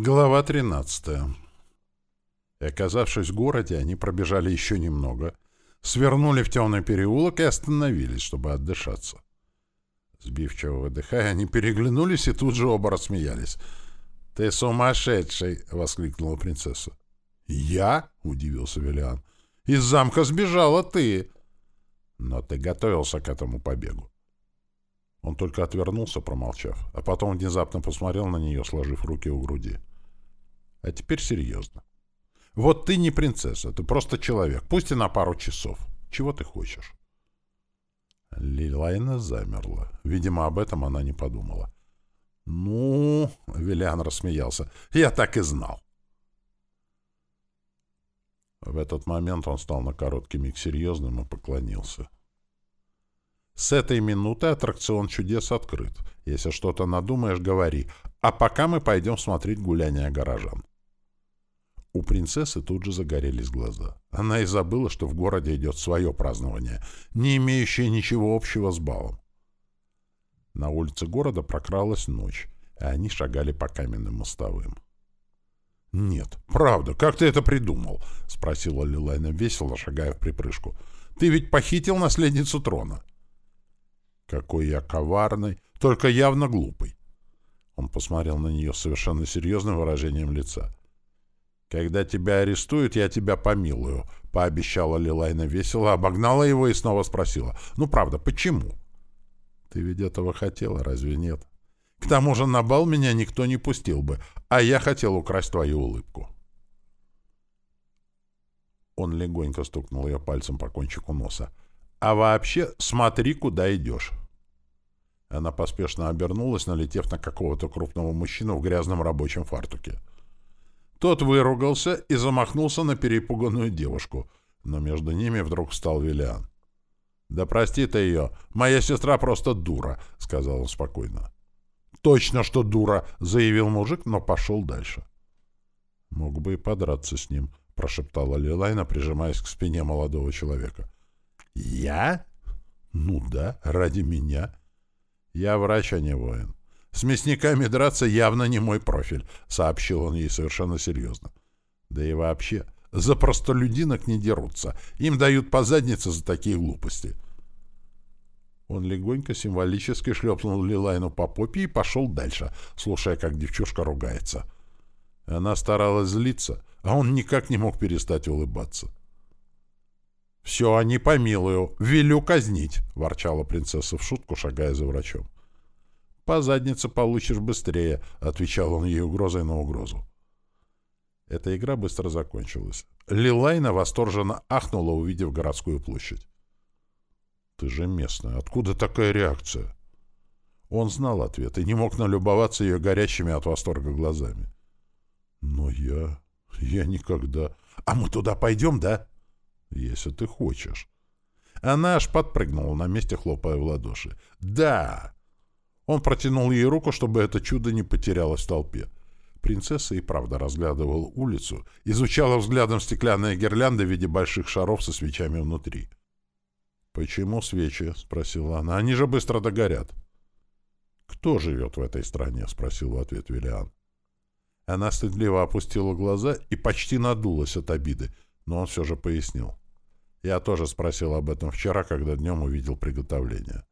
Глава 13. И оказавшись в городе, они пробежали еще немного, свернули в темный переулок и остановились, чтобы отдышаться. Сбивчиво выдыхая, они переглянулись и тут же оба рассмеялись. «Ты сумасшедший!» — воскликнула принцесса. «Я?» — удивился Виллиан. «Из замка сбежала ты!» «Но ты готовился к этому побегу. Он только отвернулся, промолчав, а потом внезапно посмотрел на нее, сложив руки у груди. А теперь серьезно. Вот ты не принцесса, ты просто человек, пусть и на пару часов. Чего ты хочешь? Лилайна замерла. Видимо, об этом она не подумала. «Ну...» — Виллиан рассмеялся. «Я так и знал». В этот момент он стал на короткий миг серьезным и поклонился. С этой минуты аттракцион чудес открыт. Если что-то надумаешь, говори. А пока мы пойдем смотреть гуляние горожан. У принцессы тут же загорелись глаза. Она и забыла, что в городе идет свое празднование, не имеющее ничего общего с балом. На улице города прокралась ночь, и они шагали по каменным мостовым. «Нет, правда, как ты это придумал?» — спросила Лилайна весело, шагая в припрыжку. «Ты ведь похитил наследницу трона». Какой я коварный, только явно глупый. Он посмотрел на нее с совершенно серьезным выражением лица. «Когда тебя арестуют, я тебя помилую», — пообещала Лилайна весело, обогнала его и снова спросила. «Ну, правда, почему?» «Ты ведь этого хотела, разве нет?» «К тому же на бал меня никто не пустил бы, а я хотел украсть твою улыбку». Он легонько стукнул ее пальцем по кончику носа. А вообще, смотри, куда идешь. Она поспешно обернулась, налетев на какого-то крупного мужчину в грязном рабочем фартуке. Тот выругался и замахнулся на перепуганную девушку, но между ними вдруг встал Виллиан. «Да прости ты ее! Моя сестра просто дура!» — сказал он спокойно. «Точно, что дура!» — заявил мужик, но пошел дальше. «Мог бы и подраться с ним», — прошептала Лилайна, прижимаясь к спине молодого человека. «Я? Ну да, ради меня. Я врач, а не воин. С мясниками драться явно не мой профиль», — сообщил он ей совершенно серьезно. «Да и вообще, за простолюдинок не дерутся. Им дают по заднице за такие глупости». Он легонько, символически шлепнул Лилайну по попе и пошел дальше, слушая, как девчушка ругается. Она старалась злиться, а он никак не мог перестать улыбаться. «Все, не помилую, велю казнить», — ворчала принцесса в шутку, шагая за врачом. «По заднице получишь быстрее», — отвечал он ей угрозой на угрозу. Эта игра быстро закончилась. Лилайна восторженно ахнула, увидев городскую площадь. «Ты же местная. Откуда такая реакция?» Он знал ответ и не мог налюбоваться ее горящими от восторга глазами. «Но я... я никогда... А мы туда пойдем, да?» Если ты хочешь. Она аж подпрыгнула на месте, хлопая в ладоши. «Да!» Он протянул ей руку, чтобы это чудо не потерялось в толпе. Принцесса и правда разглядывала улицу, изучала взглядом стеклянные гирлянды в виде больших шаров со свечами внутри. «Почему свечи?» — спросила она. «Они же быстро догорят». «Кто живет в этой стране?» — спросил в ответ Виллиан. Она стыдливо опустила глаза и почти надулась от обиды но он все же пояснил. Я тоже спросил об этом вчера, когда днем увидел приготовление.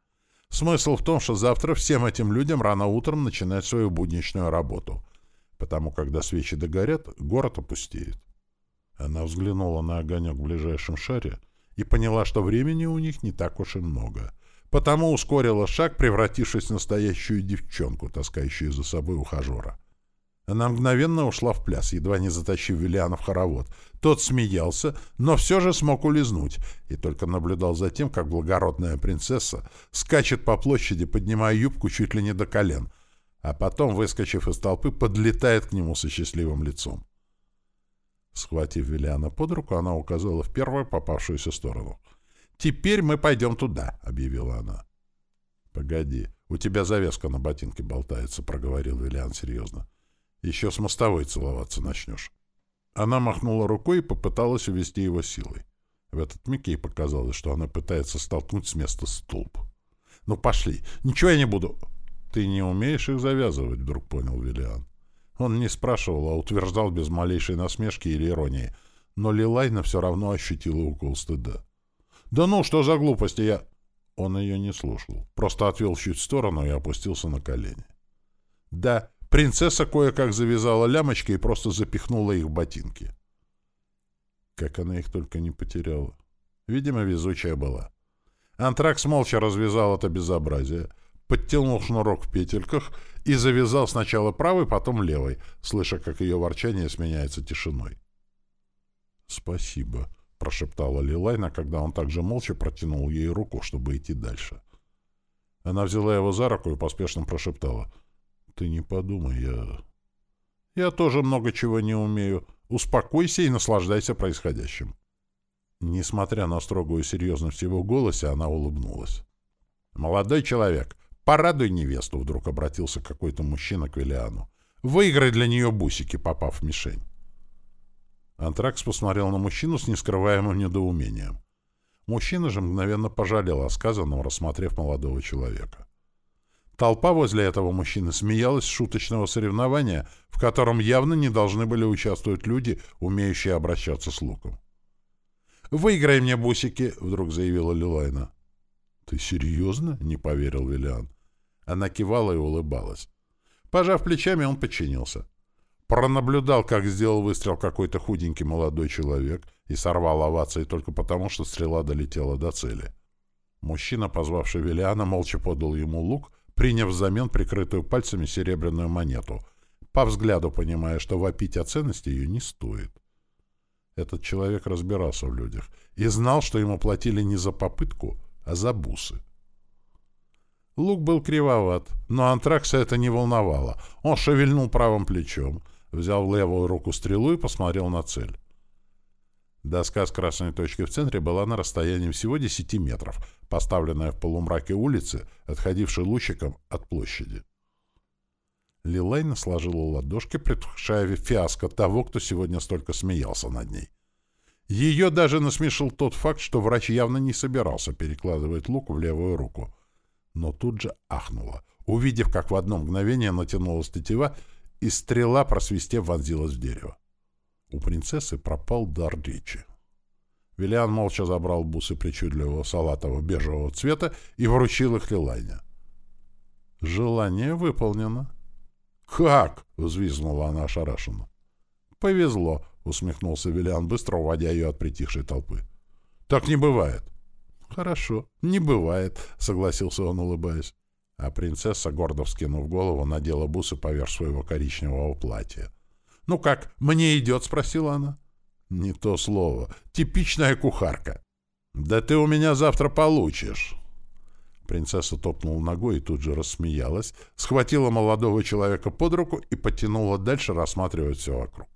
Смысл в том, что завтра всем этим людям рано утром начинать свою будничную работу, потому когда свечи догорят, город опустеет. Она взглянула на огонек в ближайшем шаре и поняла, что времени у них не так уж и много, потому ускорила шаг, превратившись в настоящую девчонку, таскающую за собой ухажера. Она мгновенно ушла в пляс, едва не затащив Виллиана в хоровод. Тот смеялся, но все же смог улизнуть, и только наблюдал за тем, как благородная принцесса скачет по площади, поднимая юбку чуть ли не до колен, а потом, выскочив из толпы, подлетает к нему со счастливым лицом. Схватив Виллиана под руку, она указала в первую попавшуюся сторону. «Теперь мы пойдем туда», — объявила она. «Погоди, у тебя завязка на ботинке болтается», — проговорил Виллиан серьезно. Еще с мостовой целоваться начнешь. Она махнула рукой и попыталась увести его силой. В этот миг ей показалось, что она пытается столкнуть с места столб. «Ну, пошли! Ничего я не буду!» «Ты не умеешь их завязывать», — вдруг понял Виллиан. Он не спрашивал, а утверждал без малейшей насмешки или иронии, но Лилайна все равно ощутила укол стыда. «Да ну, что за глупости я...» Он ее не слушал, просто отвел чуть в сторону и опустился на колени. «Да, принцесса кое-как завязала лямочки и просто запихнула их в ботинки». Как она их только не потеряла. Видимо, везучая была. Антракс молча развязал это безобразие, подтянул шнурок в петельках и завязал сначала правой, потом левой, слыша, как ее ворчание сменяется тишиной. «Спасибо», — прошептала Лилайна, когда он также молча протянул ей руку, чтобы идти дальше. Она взяла его за руку и поспешно прошептала. «Ты не подумай, я...» «Я тоже много чего не умею. Успокойся и наслаждайся происходящим». Несмотря на строгую серьезность его голосе, она улыбнулась. «Молодой человек, порадуй невесту», — вдруг обратился какой-то мужчина к Виллиану. «Выиграй для нее бусики, попав в мишень». Антракс посмотрел на мужчину с нескрываемым недоумением. Мужчина же мгновенно пожалел о сказанном, рассмотрев молодого человека. Толпа возле этого мужчины смеялась с шуточного соревнования, в котором явно не должны были участвовать люди, умеющие обращаться с луком. «Выиграй мне бусики!» — вдруг заявила Лилайна. «Ты серьезно?» — не поверил Виллиан. Она кивала и улыбалась. Пожав плечами, он подчинился. Пронаблюдал, как сделал выстрел какой-то худенький молодой человек и сорвал овации только потому, что стрела долетела до цели. Мужчина, позвавший Виллиана, молча подал ему лук, приняв взамен прикрытую пальцами серебряную монету, по взгляду понимая, что вопить о ценности ее не стоит. Этот человек разбирался в людях и знал, что ему платили не за попытку, а за бусы. Лук был кривоват, но антракса это не волновало. Он шевельнул правым плечом, взял в левую руку стрелу и посмотрел на цель. Доска с красной точкой в центре была на расстоянии всего 10 метров, поставленная в полумраке улицы, отходившей лучиком от площади. Лилайна сложила ладошки, предвкушая фиаско того, кто сегодня столько смеялся над ней. Ее даже насмешил тот факт, что врач явно не собирался перекладывать лук в левую руку. Но тут же ахнула, увидев, как в одно мгновение натянулась тетива, и стрела, просвистев, вонзилась в дерево. У принцессы пропал дар речи. Виллиан молча забрал бусы причудливого салатового бежевого цвета и вручил их Лилайне. «Желание выполнено», «Как?» — взвизгнула она ошарашенно. «Повезло», — усмехнулся Виллиан, быстро уводя ее от притихшей толпы. «Так не бывает». «Хорошо, не бывает», — согласился он, улыбаясь. А принцесса, гордо вскинув голову, надела бусы поверх своего коричневого платья. «Ну как, мне идет?» — спросила она. «Не то слово. Типичная кухарка». «Да ты у меня завтра получишь». Принцесса топнула ногой и тут же рассмеялась, схватила молодого человека под руку и потянула дальше рассматривать все вокруг.